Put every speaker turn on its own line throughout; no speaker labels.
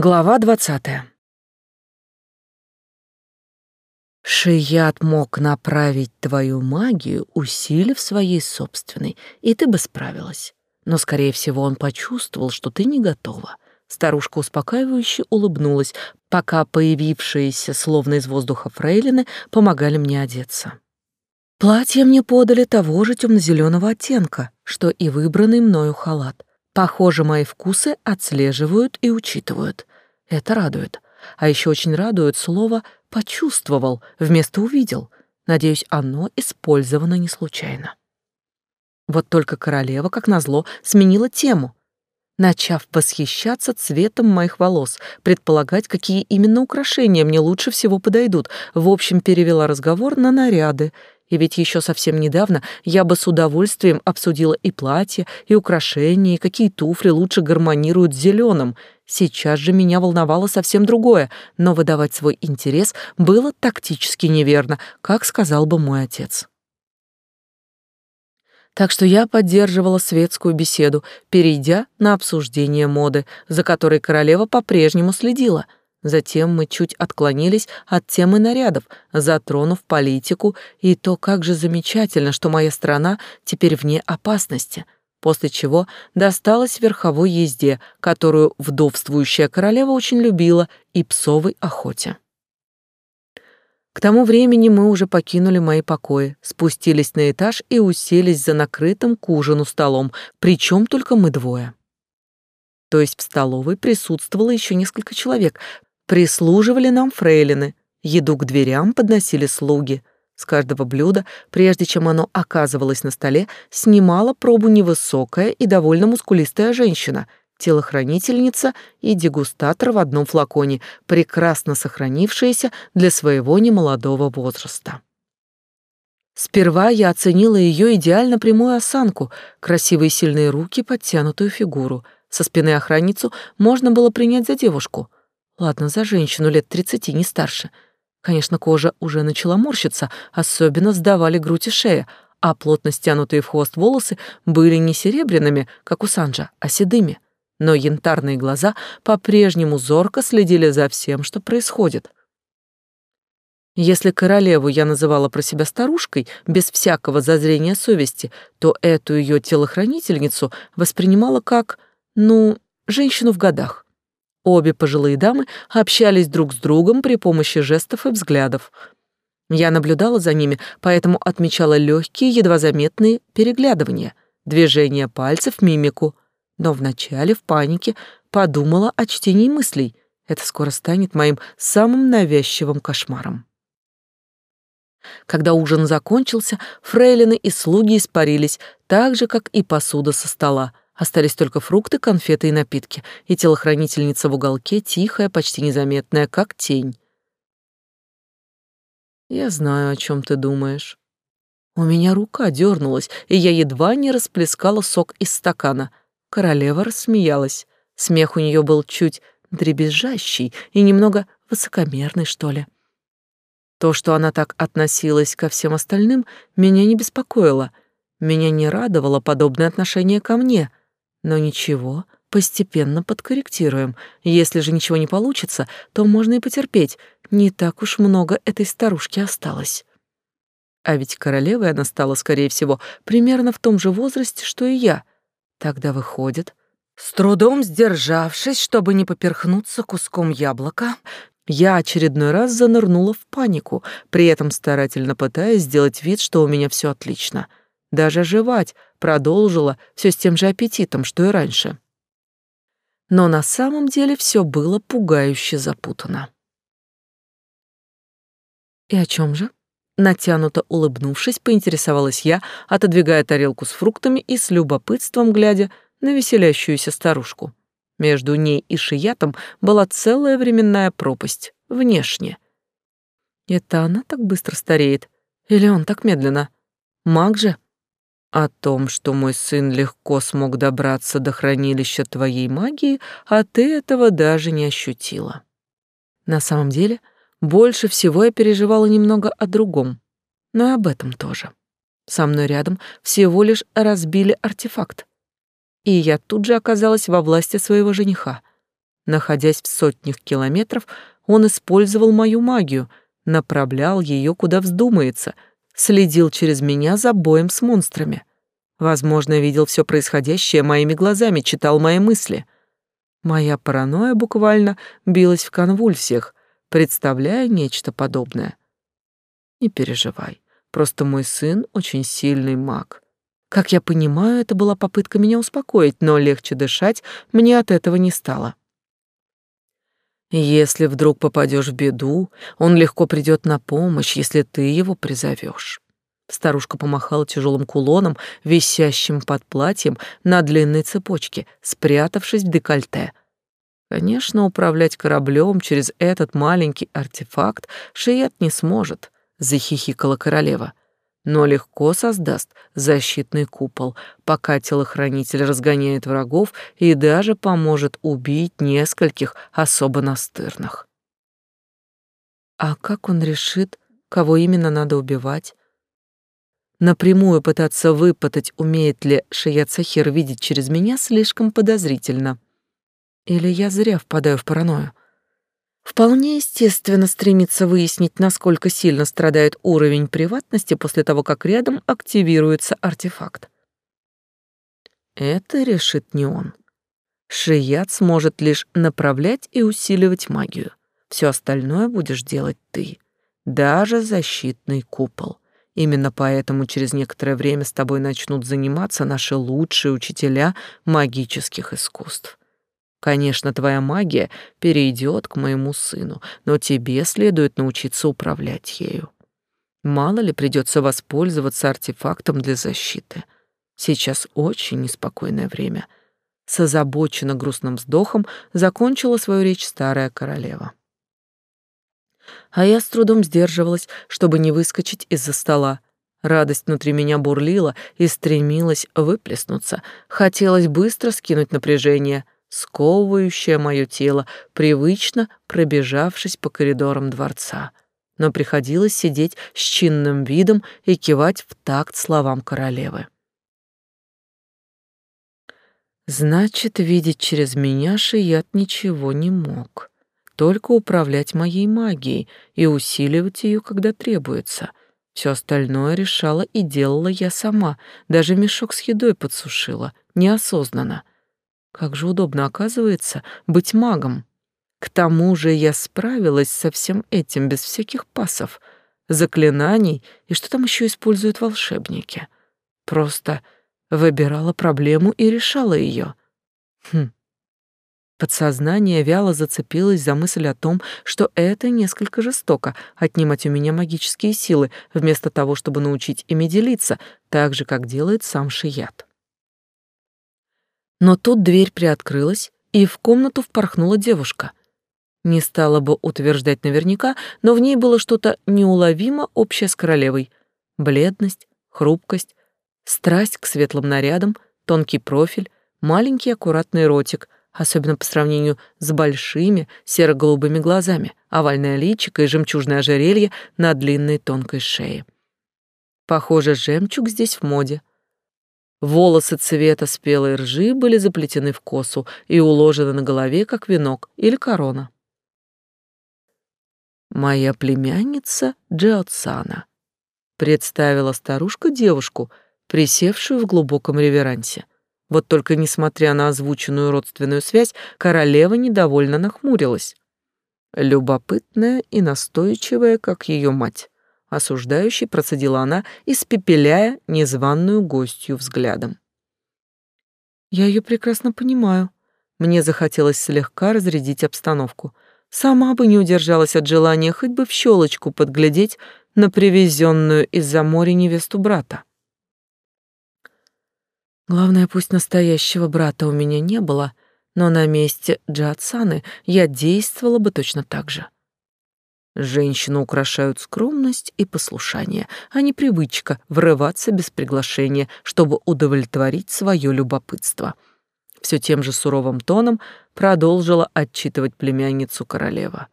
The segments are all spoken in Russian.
Глава двадцатая. Шият мог направить твою магию, усилив своей собственной, и ты бы справилась. Но, скорее всего, он почувствовал, что ты не готова. Старушка успокаивающе улыбнулась, пока появившиеся, словно из воздуха фрейлины, помогали мне одеться. Платье мне подали того же темно-зеленого оттенка, что и выбранный мною халат. Похоже, мои вкусы отслеживают и учитывают. Это радует. А еще очень радует слово «почувствовал» вместо «увидел». Надеюсь, оно использовано не случайно. Вот только королева, как назло, сменила тему, начав восхищаться цветом моих волос, предполагать, какие именно украшения мне лучше всего подойдут. В общем, перевела разговор на наряды и ведь еще совсем недавно я бы с удовольствием обсудила и платье, и украшения, и какие туфли лучше гармонируют с зеленым. Сейчас же меня волновало совсем другое, но выдавать свой интерес было тактически неверно, как сказал бы мой отец. Так что я поддерживала светскую беседу, перейдя на обсуждение моды, за которой королева по-прежнему следила — Затем мы чуть отклонились от темы нарядов, затронув политику и то, как же замечательно, что моя страна теперь вне опасности, после чего досталась верховой езде, которую вдовствующая королева очень любила, и псовой охоте. К тому времени мы уже покинули мои покои, спустились на этаж и уселись за накрытым к ужину столом, причем только мы двое. То есть в столовой присутствовало еще несколько человек, Прислуживали нам фрейлины, еду к дверям подносили слуги. С каждого блюда, прежде чем оно оказывалось на столе, снимала пробу невысокая и довольно мускулистая женщина, телохранительница и дегустатор в одном флаконе, прекрасно сохранившаяся для своего немолодого возраста. Сперва я оценила ее идеально прямую осанку, красивые сильные руки, подтянутую фигуру. Со спины охранницу можно было принять за девушку — Ладно, за женщину лет тридцати, не старше. Конечно, кожа уже начала морщиться, особенно сдавали грудь и шея, а плотно стянутые в хвост волосы были не серебряными, как у Санджа, а седыми. Но янтарные глаза по-прежнему зорко следили за всем, что происходит. Если королеву я называла про себя старушкой, без всякого зазрения совести, то эту ее телохранительницу воспринимала как, ну, женщину в годах. Обе пожилые дамы общались друг с другом при помощи жестов и взглядов. Я наблюдала за ними, поэтому отмечала легкие, едва заметные переглядывания, движения пальцев, мимику. Но вначале в панике подумала о чтении мыслей. Это скоро станет моим самым навязчивым кошмаром. Когда ужин закончился, фрейлины и слуги испарились, так же, как и посуда со стола — Остались только фрукты, конфеты и напитки, и телохранительница в уголке, тихая, почти незаметная, как тень. «Я знаю, о чем ты думаешь». У меня рука дернулась, и я едва не расплескала сок из стакана. Королева рассмеялась. Смех у нее был чуть дребезжащий и немного высокомерный, что ли. То, что она так относилась ко всем остальным, меня не беспокоило. Меня не радовало подобное отношение ко мне — но ничего, постепенно подкорректируем. Если же ничего не получится, то можно и потерпеть. Не так уж много этой старушки осталось. А ведь королевой она стала, скорее всего, примерно в том же возрасте, что и я. Тогда выходит, с трудом сдержавшись, чтобы не поперхнуться куском яблока, я очередной раз занырнула в панику, при этом старательно пытаясь сделать вид, что у меня все отлично — даже жевать продолжила все с тем же аппетитом, что и раньше. Но на самом деле все было пугающе запутано. «И о чем же?» Натянуто улыбнувшись, поинтересовалась я, отодвигая тарелку с фруктами и с любопытством глядя на веселящуюся старушку. Между ней и Шиятом была целая временная пропасть, внешне. Это она так быстро стареет? Или он так медленно? Маг же? О том, что мой сын легко смог добраться до хранилища твоей магии, а ты этого даже не ощутила. На самом деле, больше всего я переживала немного о другом, но и об этом тоже. Со мной рядом всего лишь разбили артефакт, и я тут же оказалась во власти своего жениха. Находясь в сотнях километров, он использовал мою магию, направлял ее куда вздумается, следил через меня за боем с монстрами. Возможно, видел все происходящее моими глазами, читал мои мысли. Моя паранойя буквально билась в конвульсиях, представляя нечто подобное. Не переживай, просто мой сын очень сильный маг. Как я понимаю, это была попытка меня успокоить, но легче дышать мне от этого не стало. Если вдруг попадешь в беду, он легко придет на помощь, если ты его призовешь. Старушка помахала тяжелым кулоном, висящим под платьем на длинной цепочке, спрятавшись в декольте. Конечно, управлять кораблем через этот маленький артефакт Шият не сможет, захихикала королева но легко создаст защитный купол, пока телохранитель разгоняет врагов и даже поможет убить нескольких особо настырных. А как он решит, кого именно надо убивать? Напрямую пытаться выпытать, умеет ли Шият Сахир видеть через меня, слишком подозрительно. Или я зря впадаю в паранойю? Вполне естественно стремиться выяснить, насколько сильно страдает уровень приватности после того, как рядом активируется артефакт. Это решит не он. Шият сможет лишь направлять и усиливать магию. Все остальное будешь делать ты. Даже защитный купол. Именно поэтому через некоторое время с тобой начнут заниматься наши лучшие учителя магических искусств. Конечно, твоя магия перейдет к моему сыну, но тебе следует научиться управлять ею. Мало ли придется воспользоваться артефактом для защиты. Сейчас очень неспокойное время. С озабоченно грустным вздохом закончила свою речь старая королева. А я с трудом сдерживалась, чтобы не выскочить из-за стола. Радость внутри меня бурлила и стремилась выплеснуться. Хотелось быстро скинуть напряжение — сковывающее мое тело, привычно пробежавшись по коридорам дворца. Но приходилось сидеть с чинным видом и кивать в такт словам королевы. Значит, видеть через меня Шият ничего не мог, только управлять моей магией и усиливать ее, когда требуется. Все остальное решала и делала я сама, даже мешок с едой подсушила, неосознанно. Как же удобно, оказывается, быть магом. К тому же я справилась со всем этим без всяких пасов, заклинаний и что там еще используют волшебники. Просто выбирала проблему и решала ее. Хм. Подсознание вяло зацепилось за мысль о том, что это несколько жестоко — отнимать у меня магические силы, вместо того, чтобы научить ими делиться, так же, как делает сам Шият. Но тут дверь приоткрылась, и в комнату впорхнула девушка. Не стала бы утверждать наверняка, но в ней было что-то неуловимо общее с королевой. Бледность, хрупкость, страсть к светлым нарядам, тонкий профиль, маленький аккуратный ротик, особенно по сравнению с большими серо-голубыми глазами, овальное личико и жемчужное ожерелье на длинной тонкой шее. Похоже, жемчуг здесь в моде. Волосы цвета спелой ржи были заплетены в косу и уложены на голове, как венок или корона. «Моя племянница Джиотсана», — представила старушка девушку, присевшую в глубоком реверансе. Вот только, несмотря на озвученную родственную связь, королева недовольно нахмурилась. Любопытная и настойчивая, как ее мать осуждающе процедила она, испепеляя незваную гостью взглядом. Я ее прекрасно понимаю. Мне захотелось слегка разрядить обстановку. Сама бы не удержалась от желания хоть бы в щелочку подглядеть на привезенную из-за моря невесту брата. Главное, пусть настоящего брата у меня не было, но на месте Джатсаны я действовала бы точно так же. Женщину украшают скромность и послушание, а не привычка врываться без приглашения, чтобы удовлетворить свое любопытство. Все тем же суровым тоном продолжила отчитывать племянницу королева.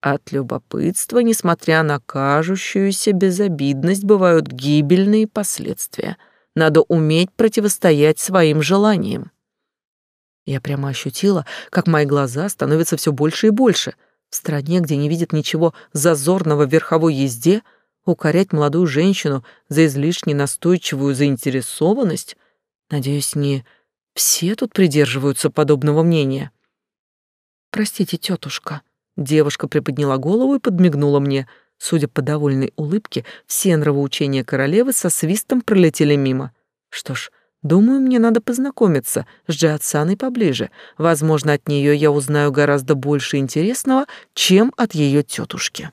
От любопытства, несмотря на кажущуюся безобидность, бывают гибельные последствия. Надо уметь противостоять своим желаниям. Я прямо ощутила, как мои глаза становятся все больше и больше. В стране, где не видят ничего зазорного в верховой езде, укорять молодую женщину за излишне настойчивую заинтересованность, надеюсь, не все тут придерживаются подобного мнения. «Простите, тетушка». Девушка приподняла голову и подмигнула мне. Судя по довольной улыбке, все нравоучения королевы со свистом пролетели мимо. Что ж, думаю, мне надо познакомиться с Джиатсаной поближе. Возможно, от нее я узнаю гораздо больше интересного, чем от ее тетушки.